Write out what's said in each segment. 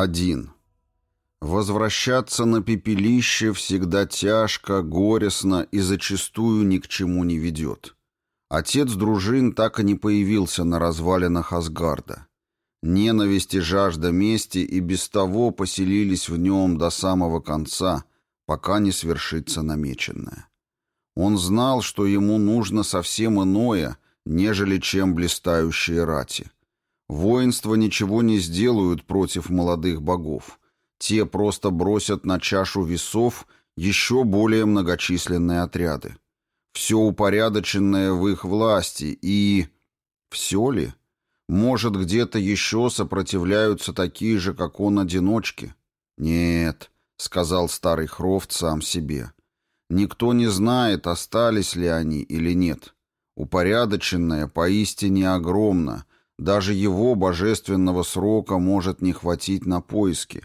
1. Возвращаться на пепелище всегда тяжко, горестно и зачастую ни к чему не ведет. Отец дружин так и не появился на развалинах Асгарда. Ненависть и жажда мести и без того поселились в нем до самого конца, пока не свершится намеченное. Он знал, что ему нужно совсем иное, нежели чем блистающие рати. Воинства ничего не сделают против молодых богов. Те просто бросят на чашу весов еще более многочисленные отряды. Все упорядоченное в их власти и... Все ли? Может, где-то еще сопротивляются такие же, как он, одиночки? Нет, — сказал старый Хрофт сам себе. Никто не знает, остались ли они или нет. Упорядоченное поистине огромно, даже его божественного срока может не хватить на поиски,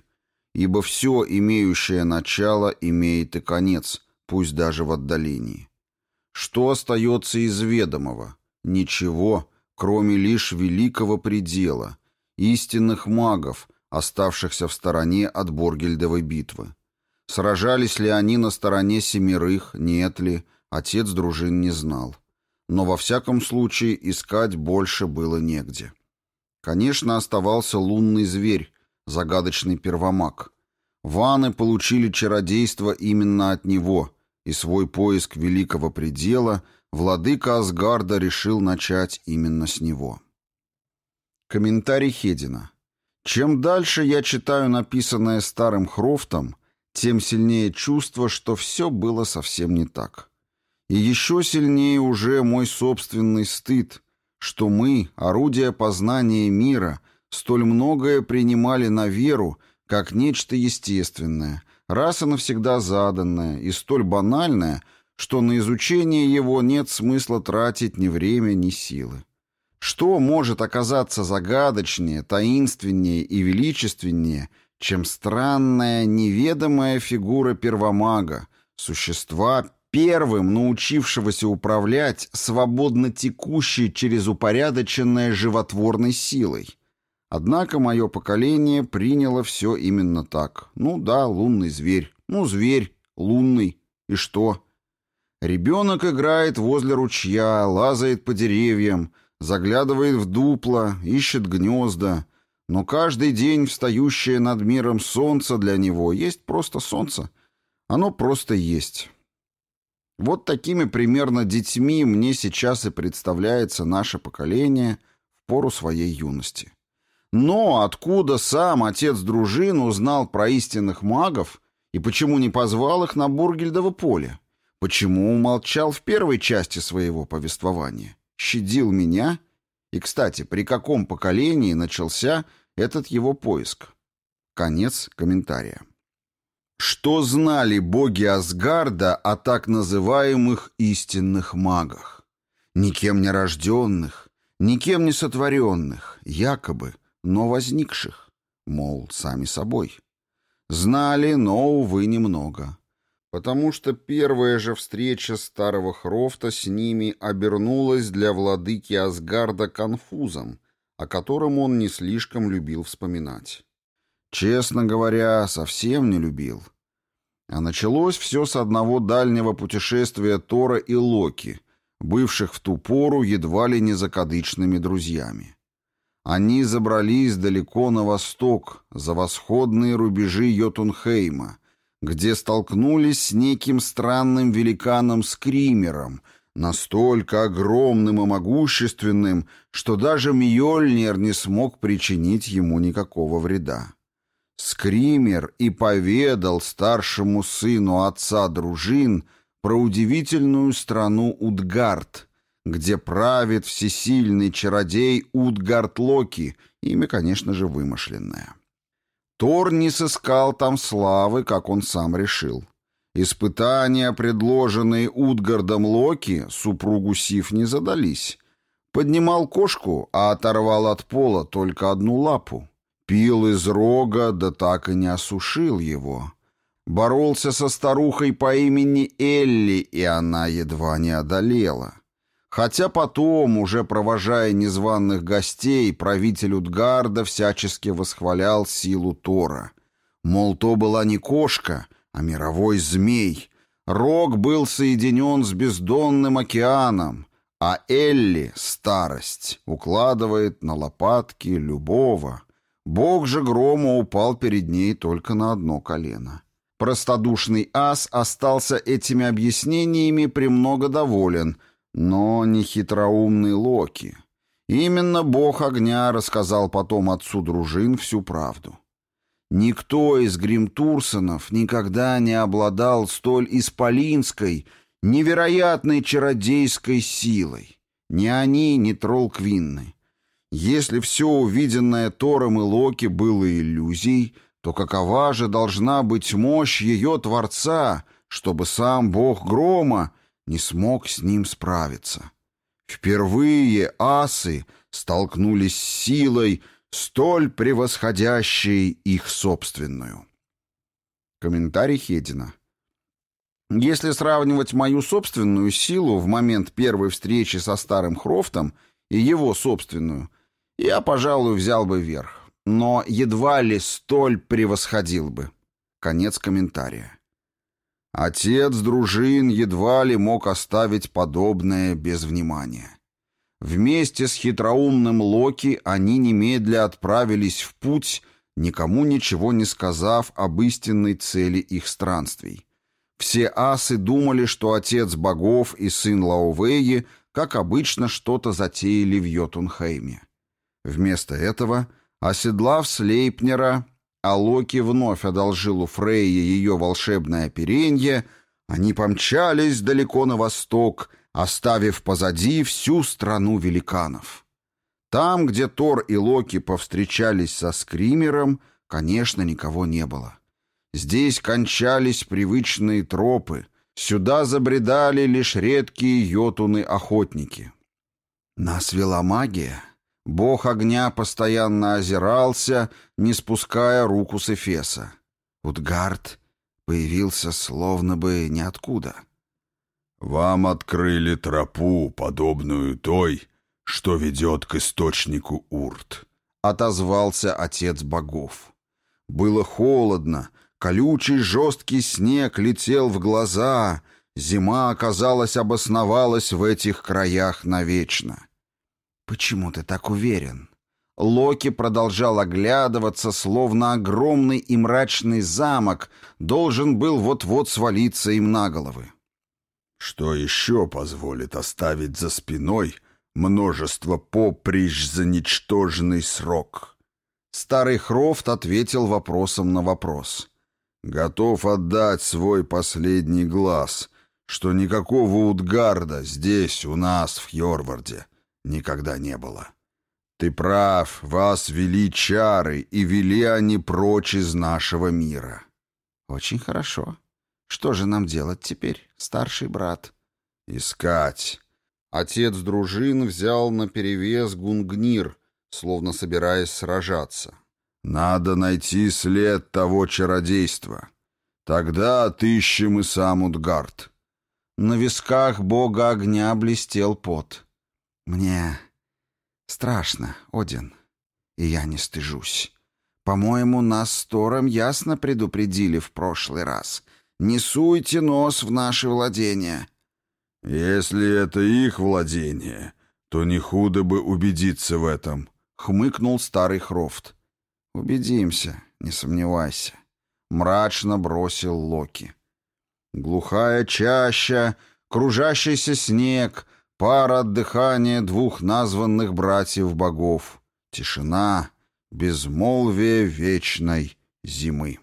ибо все, имеющее начало, имеет и конец, пусть даже в отдалении. Что остается из ведомого? Ничего, кроме лишь великого предела, истинных магов, оставшихся в стороне от Боргельдовой битвы. Сражались ли они на стороне семерых, нет ли, отец дружин не знал но во всяком случае искать больше было негде. Конечно, оставался лунный зверь, загадочный первомаг. Ваны получили чародейство именно от него, и свой поиск великого предела владыка Асгарда решил начать именно с него. Комментарий Хедина. Чем дальше я читаю написанное старым Хрофтом, тем сильнее чувство, что все было совсем не так. И еще сильнее уже мой собственный стыд, что мы, орудия познания мира, столь многое принимали на веру, как нечто естественное, раз и навсегда заданное, и столь банальное, что на изучение его нет смысла тратить ни время, ни силы. Что может оказаться загадочнее, таинственнее и величественнее, чем странная, неведомая фигура первомага, существа, первым научившегося управлять свободно текущей через упорядоченное животворной силой. Однако мое поколение приняло все именно так. Ну да, лунный зверь. Ну, зверь, лунный. И что? Ребенок играет возле ручья, лазает по деревьям, заглядывает в дупло, ищет гнезда. Но каждый день встающее над миром солнце для него есть просто солнце. Оно просто есть. Вот такими примерно детьми мне сейчас и представляется наше поколение в пору своей юности. Но откуда сам отец дружин узнал про истинных магов и почему не позвал их на Бургельдово поле? Почему умолчал в первой части своего повествования? Щадил меня? И, кстати, при каком поколении начался этот его поиск? Конец комментария. Что знали боги Асгарда о так называемых истинных магах? Никем не рожденных, никем не сотворенных, якобы, но возникших, мол, сами собой. Знали, но, увы, немного. Потому что первая же встреча старого Хрофта с ними обернулась для владыки Асгарда конфузом, о котором он не слишком любил вспоминать. Честно говоря, совсем не любил. А началось все с одного дальнего путешествия Тора и Локи, бывших в ту пору едва ли не закадычными друзьями. Они забрались далеко на восток, за восходные рубежи Йотунхейма, где столкнулись с неким странным великаном-скримером, настолько огромным и могущественным, что даже Мьёльнир не смог причинить ему никакого вреда. Скример и поведал старшему сыну отца дружин про удивительную страну Утгард, где правит всесильный чародей Утгард Локи, имя, конечно же, вымышленное. Тор не сыскал там славы, как он сам решил. Испытания, предложенные Утгардом Локи, супругу Сиф не задались. Поднимал кошку, а оторвал от пола только одну лапу. Пил из рога, да так и не осушил его. Боролся со старухой по имени Элли, и она едва не одолела. Хотя потом, уже провожая незваных гостей, правитель Утгарда всячески восхвалял силу Тора. Мол, то была не кошка, а мировой змей. Рог был соединен с бездонным океаном, а Элли, старость, укладывает на лопатки любого. Бог же грома упал перед ней только на одно колено. Простодушный ас остался этими объяснениями премного доволен — но не хитроумный Локи. Именно бог огня рассказал потом отцу дружин всю правду. Никто из Гримтурсонов никогда не обладал столь исполинской, невероятной чародейской силой. Ни они, ни Тролл-Квинны. Если все увиденное Тором и Локи было иллюзией, то какова же должна быть мощь ее Творца, чтобы сам бог грома не смог с ним справиться. Впервые асы столкнулись с силой, столь превосходящей их собственную. Комментарий Хедина. Если сравнивать мою собственную силу в момент первой встречи со старым Хрофтом и его собственную, я, пожалуй, взял бы верх, но едва ли столь превосходил бы. Конец комментария. Отец дружин едва ли мог оставить подобное без внимания. Вместе с хитроумным Локи они немедля отправились в путь, никому ничего не сказав об истинной цели их странствий. Все асы думали, что отец богов и сын Лаувеи, как обычно, что-то затеяли в Йотунхейме. Вместо этого, оседлав Слейпнера, а Локи вновь одолжил у Фрейи ее волшебное оперенье, они помчались далеко на восток, оставив позади всю страну великанов. Там, где Тор и Локи повстречались со Скримером, конечно, никого не было. Здесь кончались привычные тропы, сюда забредали лишь редкие йотуны-охотники. Нас вела магия — Бог огня постоянно озирался, не спуская руку с Эфеса. Утгард появился словно бы ниоткуда. «Вам открыли тропу, подобную той, что ведет к источнику Урт», — отозвался отец богов. Было холодно, колючий жесткий снег летел в глаза, зима, казалось, обосновалась в этих краях навечно. «Почему ты так уверен?» Локи продолжал оглядываться, словно огромный и мрачный замок должен был вот-вот свалиться им на головы. «Что еще позволит оставить за спиной множество поприщ за ничтожный срок?» Старый Хрофт ответил вопросом на вопрос. «Готов отдать свой последний глаз, что никакого Утгарда здесь, у нас, в Йорварде, никогда не было. Ты прав, вас вели чары, и вели они прочь из нашего мира. Очень хорошо. Что же нам делать теперь, старший брат? Искать. Отец дружин взял на перевес Гунгнир, словно собираясь сражаться. Надо найти след того чародейства. Тогда отыщем и сам Утгард. На висках бога огня блестел пот. «Мне страшно, Один, и я не стыжусь. По-моему, нас с Тором ясно предупредили в прошлый раз. Не суйте нос в наши владения». «Если это их владение, то не худо бы убедиться в этом», — хмыкнул старый Хрофт. «Убедимся, не сомневайся», — мрачно бросил Локи. Глухая чаща, кружащийся снег, Пара от дыхания двух названных братьев-богов. Тишина, безмолвие вечной зимы.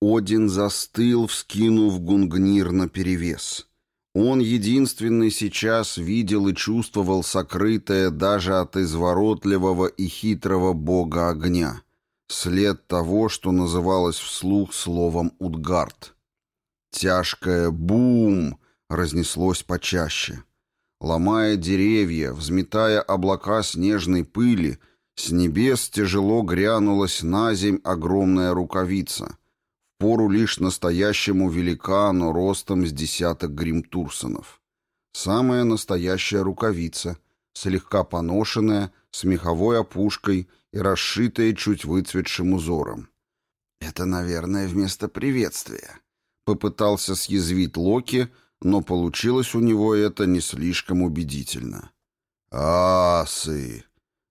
Один застыл, вскинув гунгнир наперевес. Он единственный сейчас видел и чувствовал сокрытое даже от изворотливого и хитрого бога огня. След того, что называлось вслух словом «Утгард». Тяжкое «бум» разнеслось почаще. Ломая деревья, взметая облака снежной пыли, с небес тяжело грянулась на земь огромная рукавица, впору лишь настоящему великану ростом с десяток гримтурсонов. Самая настоящая рукавица, слегка поношенная, с меховой опушкой и расшитая чуть выцветшим узором. «Это, наверное, вместо приветствия», — попытался съязвить Локи, но получилось у него это не слишком убедительно. «Асы!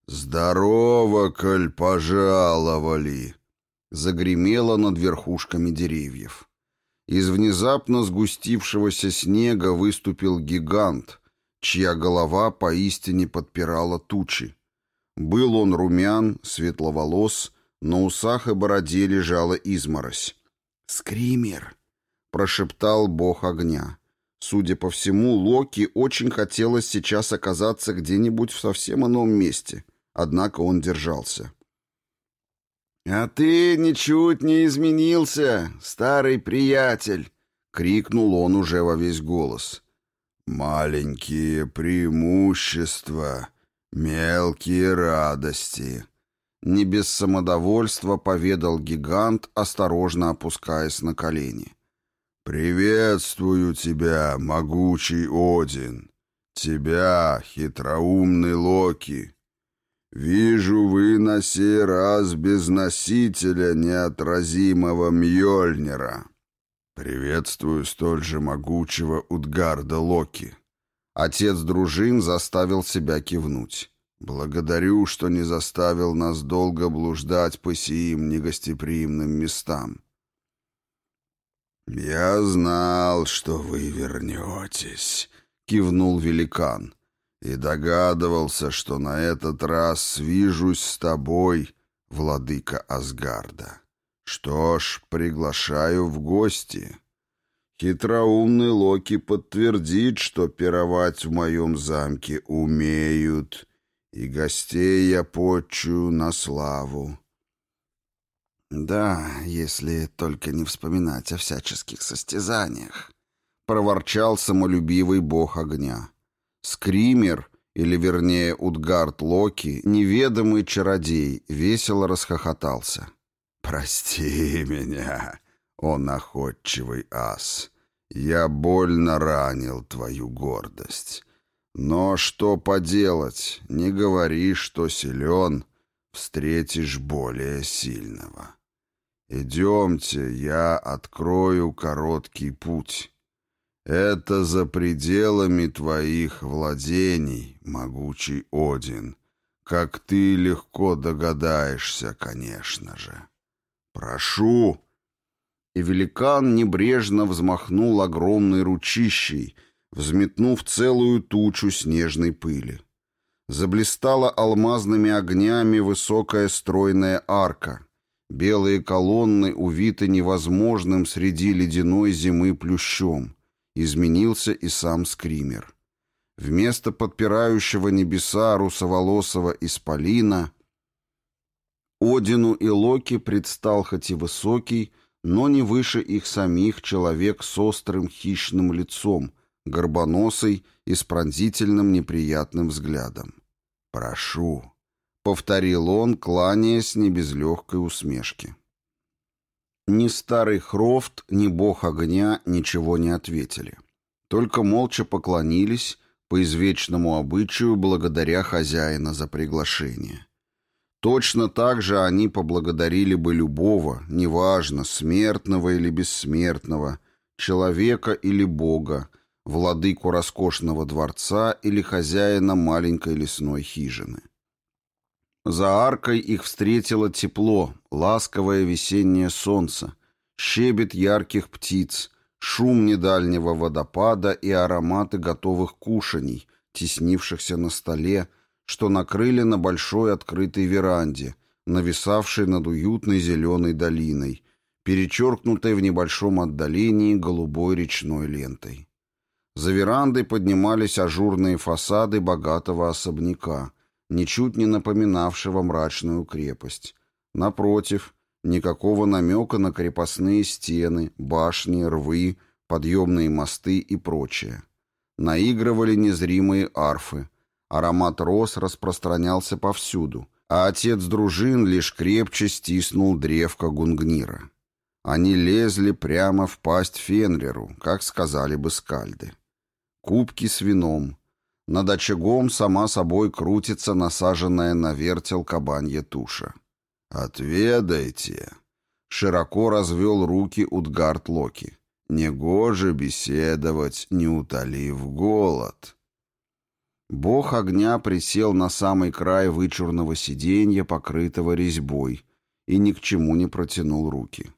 Здорово, коль пожаловали!» Загремело над верхушками деревьев. Из внезапно сгустившегося снега выступил гигант, чья голова поистине подпирала тучи. Был он румян, светловолос, на усах и бороде лежала изморозь. «Скример!» — прошептал бог огня. Судя по всему, Локи очень хотелось сейчас оказаться где-нибудь в совсем ином месте, однако он держался. «А ты ничуть не изменился, старый приятель!» — крикнул он уже во весь голос. «Маленькие преимущества, мелкие радости», — не без самодовольства поведал гигант, осторожно опускаясь на колени. «Приветствую тебя, могучий Один, тебя, хитроумный Локи. Вижу, вы на сей раз без носителя неотразимого Мьёльнира. Приветствую столь же могучего Утгарда Локи». Отец дружин заставил себя кивнуть. «Благодарю, что не заставил нас долго блуждать по сиим негостеприимным местам». «Я знал, что вы вернетесь», — кивнул великан, «и догадывался, что на этот раз свижусь с тобой, владыка Асгарда. Что ж, приглашаю в гости». Хитроумный Локи подтвердит, что пировать в моем замке умеют, и гостей я почу на славу. «Да, если только не вспоминать о всяческих состязаниях», — проворчал самолюбивый бог огня. Скример, или вернее Утгард Локи, неведомый чародей, весело расхохотался. «Прости меня, о находчивый ас, я больно ранил твою гордость. Но что поделать, не говори, что силен, встретишь более сильного». «Идемте, я открою короткий путь. Это за пределами твоих владений, могучий Один, как ты легко догадаешься, конечно же. Прошу!» И великан небрежно взмахнул огромной ручищей, взметнув целую тучу снежной пыли. Заблистала алмазными огнями высокая стройная арка — Белые колонны увиты невозможным среди ледяной зимы плющом. Изменился и сам скример. Вместо подпирающего небеса русоволосого исполина Одину и Локи предстал хоть и высокий, но не выше их самих человек с острым хищным лицом, горбоносый и с пронзительным неприятным взглядом. «Прошу». — повторил он, кланяясь не без легкой усмешки. Ни старый Хрофт, ни бог огня ничего не ответили. Только молча поклонились, по извечному обычаю, благодаря хозяина за приглашение. Точно так же они поблагодарили бы любого, неважно, смертного или бессмертного, человека или бога, владыку роскошного дворца или хозяина маленькой лесной хижины. За аркой их встретило тепло, ласковое весеннее солнце, щебет ярких птиц, шум недальнего водопада и ароматы готовых кушаний, теснившихся на столе, что накрыли на большой открытой веранде, нависавшей над уютной зеленой долиной, перечеркнутой в небольшом отдалении голубой речной лентой. За верандой поднимались ажурные фасады богатого особняка — ничуть не напоминавшего мрачную крепость. Напротив, никакого намека на крепостные стены, башни, рвы, подъемные мосты и прочее. Наигрывали незримые арфы. Аромат роз распространялся повсюду, а отец дружин лишь крепче стиснул древко гунгнира. Они лезли прямо в пасть Фенреру, как сказали бы скальды. кубки с вином. Над очагом сама собой крутится насаженная на вертел кабанья туша. «Отведайте!» — широко развел руки Утгард Локи. «Негоже беседовать, не утолив голод». Бог огня присел на самый край вычурного сиденья, покрытого резьбой, и ни к чему не протянул руки.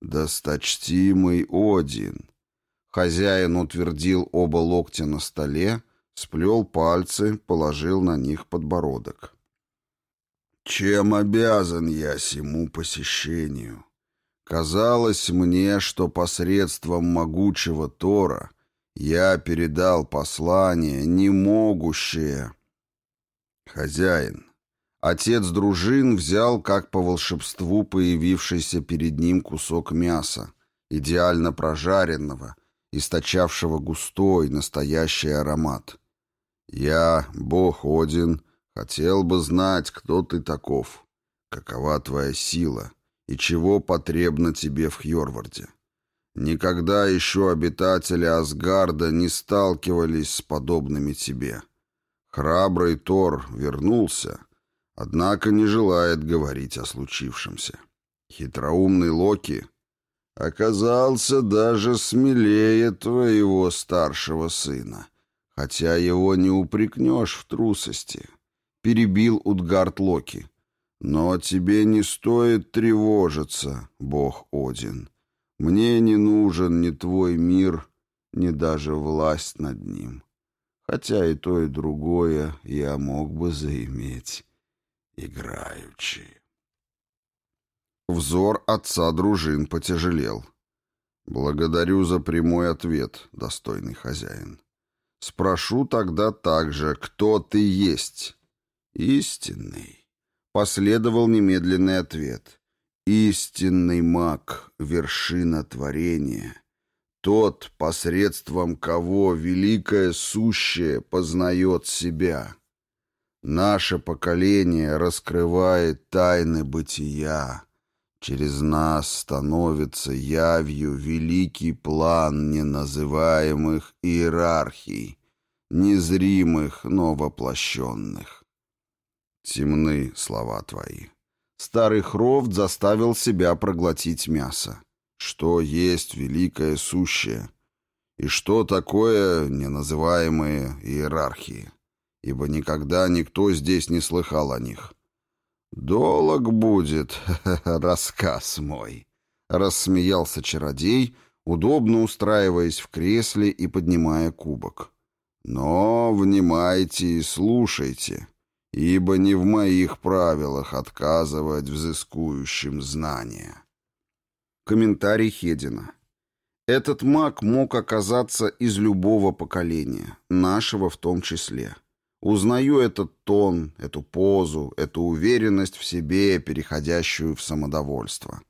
«Досточтимый Один!» Хозяин утвердил оба локтя на столе, сплел пальцы, положил на них подбородок. «Чем обязан я сему посещению? Казалось мне, что посредством могучего Тора я передал послание, не могущее...» «Хозяин, Отец дружин взял, как по волшебству, появившийся перед ним кусок мяса, идеально прожаренного, источавшего густой, настоящий аромат. «Я, Бог Один, хотел бы знать, кто ты таков, какова твоя сила и чего потребно тебе в Хьорварде. Никогда еще обитатели Асгарда не сталкивались с подобными тебе. Храбрый Тор вернулся» Однако не желает говорить о случившемся. Хитроумный Локи оказался даже смелее твоего старшего сына, хотя его не упрекнешь в трусости. Перебил Утгард Локи. Но тебе не стоит тревожиться, бог Один. Мне не нужен ни твой мир, ни даже власть над ним. Хотя и то, и другое я мог бы заиметь играючи. Взор отца дружин потяжелел. «Благодарю за прямой ответ, достойный хозяин. Спрошу тогда также, кто ты есть?» «Истинный», — последовал немедленный ответ. «Истинный маг, вершина творения, тот, посредством кого великое сущее познает себя». Наше поколение раскрывает тайны бытия. Через нас становится явью великий план неназываемых иерархий, незримых, но воплощенных. Темны слова твои. Старый Хрофт заставил себя проглотить мясо. Что есть великое сущее? И что такое неназываемые иерархии? ибо никогда никто здесь не слыхал о них. «Долог будет рассказ мой», — рассмеялся чародей, удобно устраиваясь в кресле и поднимая кубок. «Но внимайте и слушайте, ибо не в моих правилах отказывать взыскующим знания». Комментарий Хедина. Этот маг мог оказаться из любого поколения, нашего в том числе. Узнаю этот тон, эту позу, эту уверенность в себе, переходящую в самодовольство.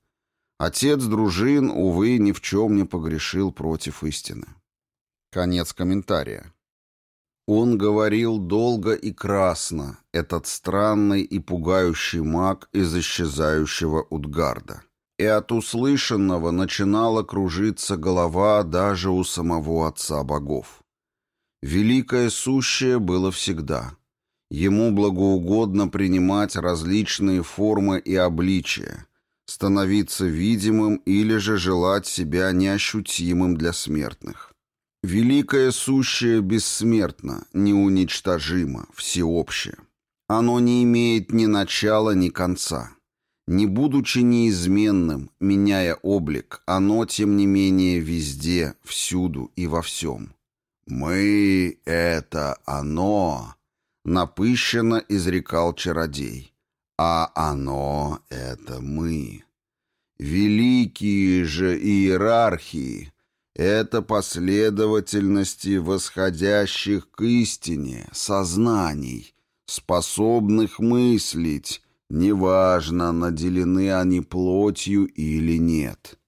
Отец дружин, увы, ни в чем не погрешил против истины. Конец комментария. Он говорил долго и красно, этот странный и пугающий маг из исчезающего Утгарда. И от услышанного начинала кружиться голова даже у самого отца богов. Великое сущее было всегда. Ему благоугодно принимать различные формы и обличия, становиться видимым или же желать себя неощутимым для смертных. Великое сущее бессмертно, неуничтожимо, всеобщее. Оно не имеет ни начала, ни конца. Не будучи неизменным, меняя облик, оно, тем не менее, везде, всюду и во всем. «Мы — это оно», — напыщенно изрекал чародей, «а оно — это мы». Великие же иерархии — это последовательности восходящих к истине, сознаний, способных мыслить, неважно, наделены они плотью или нет.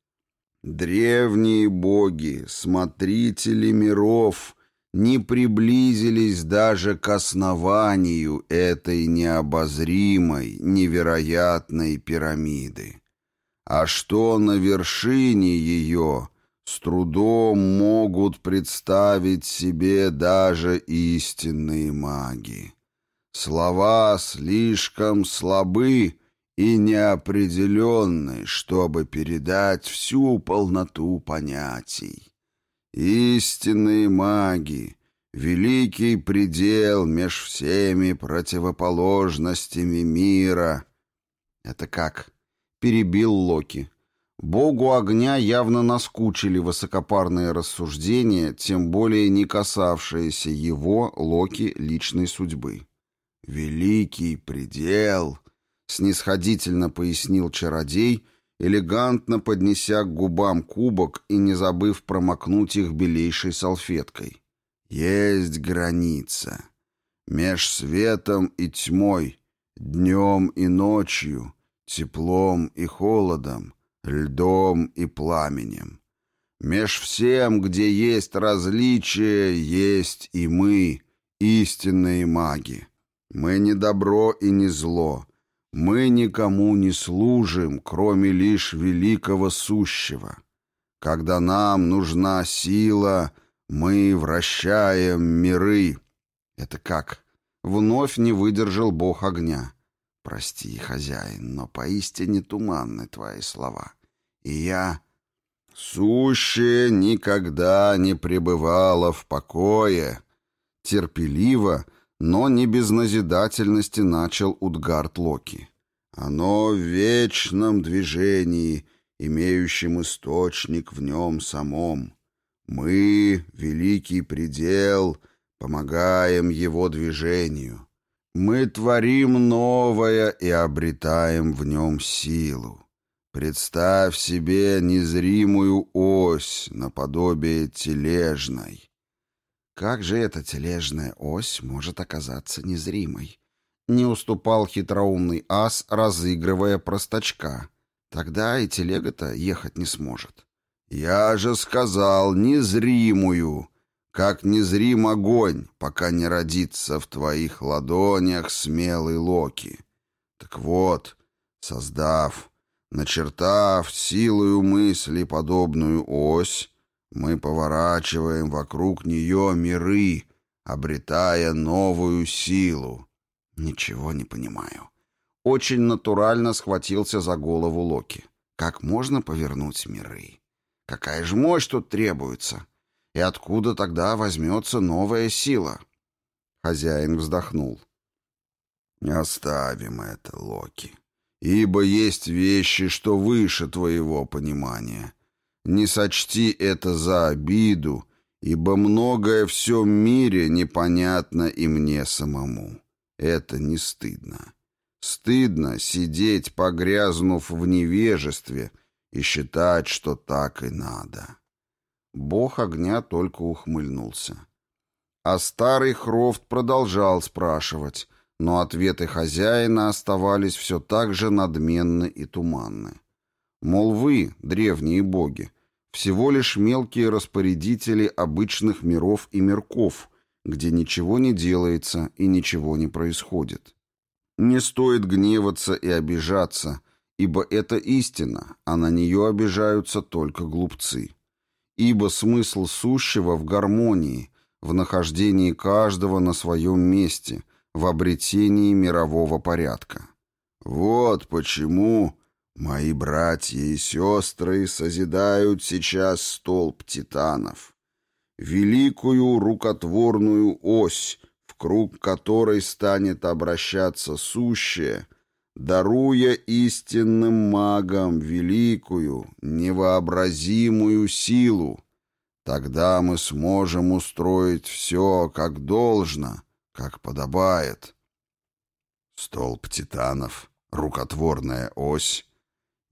Древние боги, смотрители миров, не приблизились даже к основанию этой необозримой, невероятной пирамиды. А что на вершине ее, с трудом могут представить себе даже истинные маги. Слова слишком слабы и неопределенны, чтобы передать всю полноту понятий. Истинные маги, великий предел меж всеми противоположностями мира. Это как? Перебил Локи. Богу огня явно наскучили высокопарные рассуждения, тем более не касавшиеся его, Локи, личной судьбы. «Великий предел», — снисходительно пояснил чародей, элегантно поднеся к губам кубок и не забыв промокнуть их белейшей салфеткой. «Есть граница. Меж светом и тьмой, днем и ночью, теплом и холодом, льдом и пламенем. Меж всем, где есть различия, есть и мы, истинные маги. Мы не добро и не зло. Мы никому не служим, кроме лишь великого сущего. Когда нам нужна сила, мы вращаем миры. Это как? Вновь не выдержал бог огня. Прости, хозяин, но поистине туманны твои слова. И я... Сущее никогда не пребывало в покое. Терпеливо, но не без назидательности начал Утгард Локи. Оно в вечном движении, имеющем источник в нем самом. Мы, великий предел, помогаем его движению. Мы творим новое и обретаем в нем силу. Представь себе незримую ось наподобие тележной. Как же эта тележная ось может оказаться незримой? Не уступал хитроумный ас, разыгрывая простачка. Тогда и телега-то ехать не сможет. Я же сказал незримую, как незрим огонь, пока не родится в твоих ладонях смелый Локи. Так вот, создав, начертав силою мысли подобную ось, мы поворачиваем вокруг нее миры, обретая новую силу. Ничего не понимаю. Очень натурально схватился за голову Локи. Как можно повернуть миры? Какая же мощь тут требуется? И откуда тогда возьмется новая сила? Хозяин вздохнул. Оставим это, Локи. Ибо есть вещи, что выше твоего понимания. Не сочти это за обиду, ибо многое в всем мире непонятно и мне самому. Это не стыдно. Стыдно сидеть, погрязнув в невежестве, и считать, что так и надо. Бог огня только ухмыльнулся. А старый Хрофт продолжал спрашивать, но ответы хозяина оставались все так же надменны и туманны. Мол, вы, древние боги, всего лишь мелкие распорядители обычных миров и мирков, где ничего не делается и ничего не происходит. Не стоит гневаться и обижаться, ибо это истина, а на нее обижаются только глупцы. Ибо смысл сущего в гармонии, в нахождении каждого на своем месте, в обретении мирового порядка. Вот почему Мои братья и сестры созидают сейчас столб титанов, великую рукотворную ось, в круг которой станет обращаться сущее, даруя истинным магам великую, невообразимую силу. Тогда мы сможем устроить все как должно, как подобает. Столб титанов, рукотворная ось,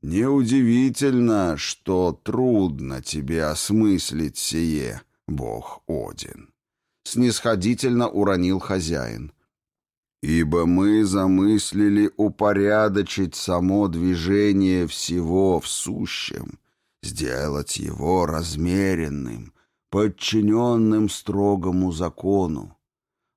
«Неудивительно, что трудно тебе осмыслить сие, бог Один», — снисходительно уронил хозяин. «Ибо мы замыслили упорядочить само движение всего в сущем, сделать его размеренным, подчиненным строгому закону.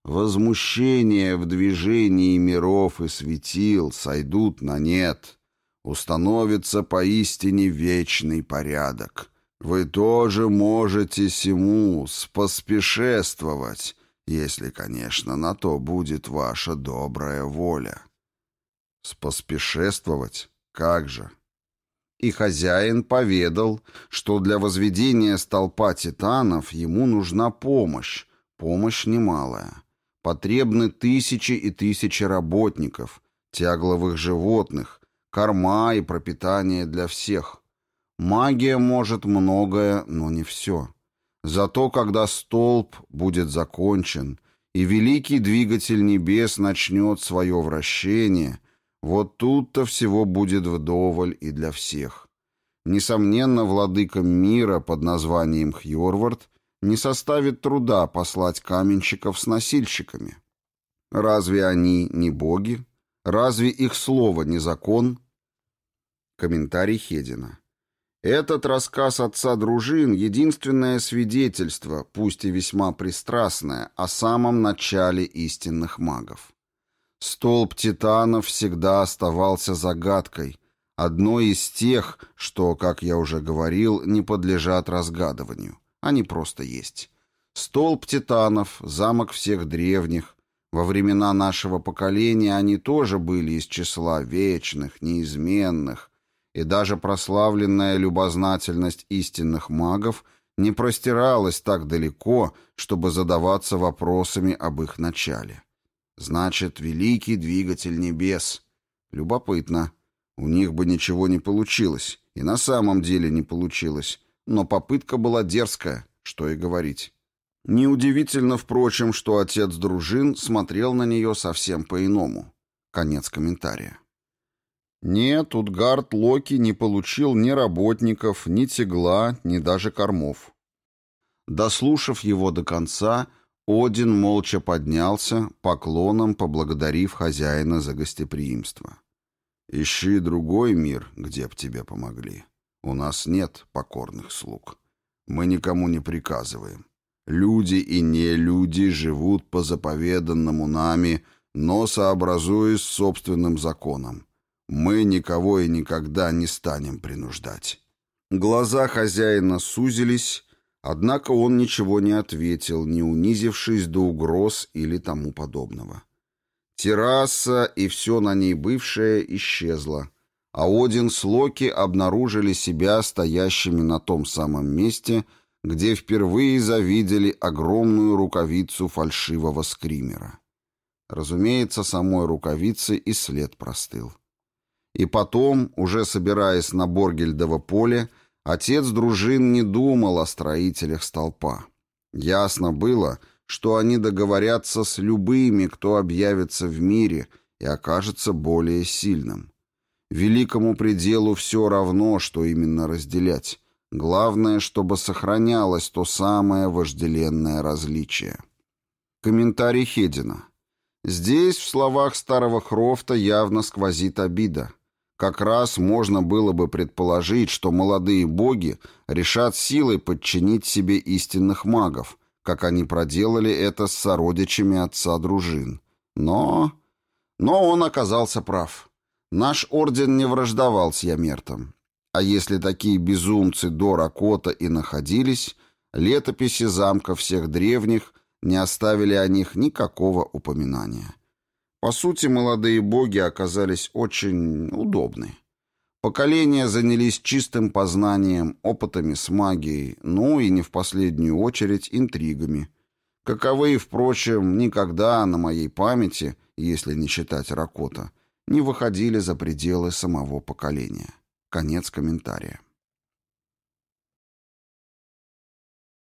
Возмущения в движении миров и светил сойдут на нет» установится поистине вечный порядок, Вы тоже можете сему споспешествовать, если, конечно, на то будет ваша добрая воля. Споспешествовать? Как же? И хозяин поведал, что для возведения столпа титанов ему нужна помощь, помощь немалая. Потребны тысячи и тысячи работников, тягловых животных, корма и пропитание для всех. Магия может многое, но не все. Зато когда столб будет закончен, и великий двигатель небес начнет свое вращение, вот тут-то всего будет вдоволь и для всех. Несомненно, владыкам мира под названием Хьорвард не составит труда послать каменщиков с носильщиками. Разве они не боги? Разве их слово не закон? Комментарий Хедина. Этот рассказ отца дружин — единственное свидетельство, пусть и весьма пристрастное, о самом начале истинных магов. Столб титанов всегда оставался загадкой, одной из тех, что, как я уже говорил, не подлежат разгадыванию. Они просто есть. Столб титанов, замок всех древних. Во времена нашего поколения они тоже были из числа вечных, неизменных, и даже прославленная любознательность истинных магов не простиралась так далеко, чтобы задаваться вопросами об их начале. Значит, великий двигатель небес. Любопытно. У них бы ничего не получилось, и на самом деле не получилось, но попытка была дерзкая, что и говорить. Неудивительно, впрочем, что отец дружин смотрел на нее совсем по-иному. Конец комментария. Нет, Утгард Локи не получил ни работников, ни тегла, ни даже кормов. Дослушав его до конца, Один молча поднялся, поклоном поблагодарив хозяина за гостеприимство. «Ищи другой мир, где б тебе помогли. У нас нет покорных слуг. Мы никому не приказываем. Люди и не люди живут по заповеданному нами, но сообразуясь с собственным законом. Мы никого и никогда не станем принуждать. Глаза хозяина сузились, однако он ничего не ответил, не унизившись до угроз или тому подобного. Терраса и все на ней бывшее исчезло, а Один с Локи обнаружили себя стоящими на том самом месте, где впервые завидели огромную рукавицу фальшивого скримера. Разумеется, самой рукавицы и след простыл. И потом, уже собираясь на Боргельдово поле, отец дружин не думал о строителях столпа. Ясно было, что они договорятся с любыми, кто объявится в мире и окажется более сильным. Великому пределу все равно, что именно разделять. Главное, чтобы сохранялось то самое вожделенное различие. Комментарий Хедина. Здесь в словах старого Хрофта явно сквозит обида. Как раз можно было бы предположить, что молодые боги решат силой подчинить себе истинных магов, как они проделали это с сородичами отца дружин. Но... Но он оказался прав. Наш орден не враждовал с Ямертом. А если такие безумцы до Ракота и находились, летописи замка всех древних не оставили о них никакого упоминания. По сути, молодые боги оказались очень удобны. Поколения занялись чистым познанием, опытами с магией, ну и не в последнюю очередь интригами. Каковые, впрочем, никогда на моей памяти, если не считать Ракота, не выходили за пределы самого поколения. Конец комментария.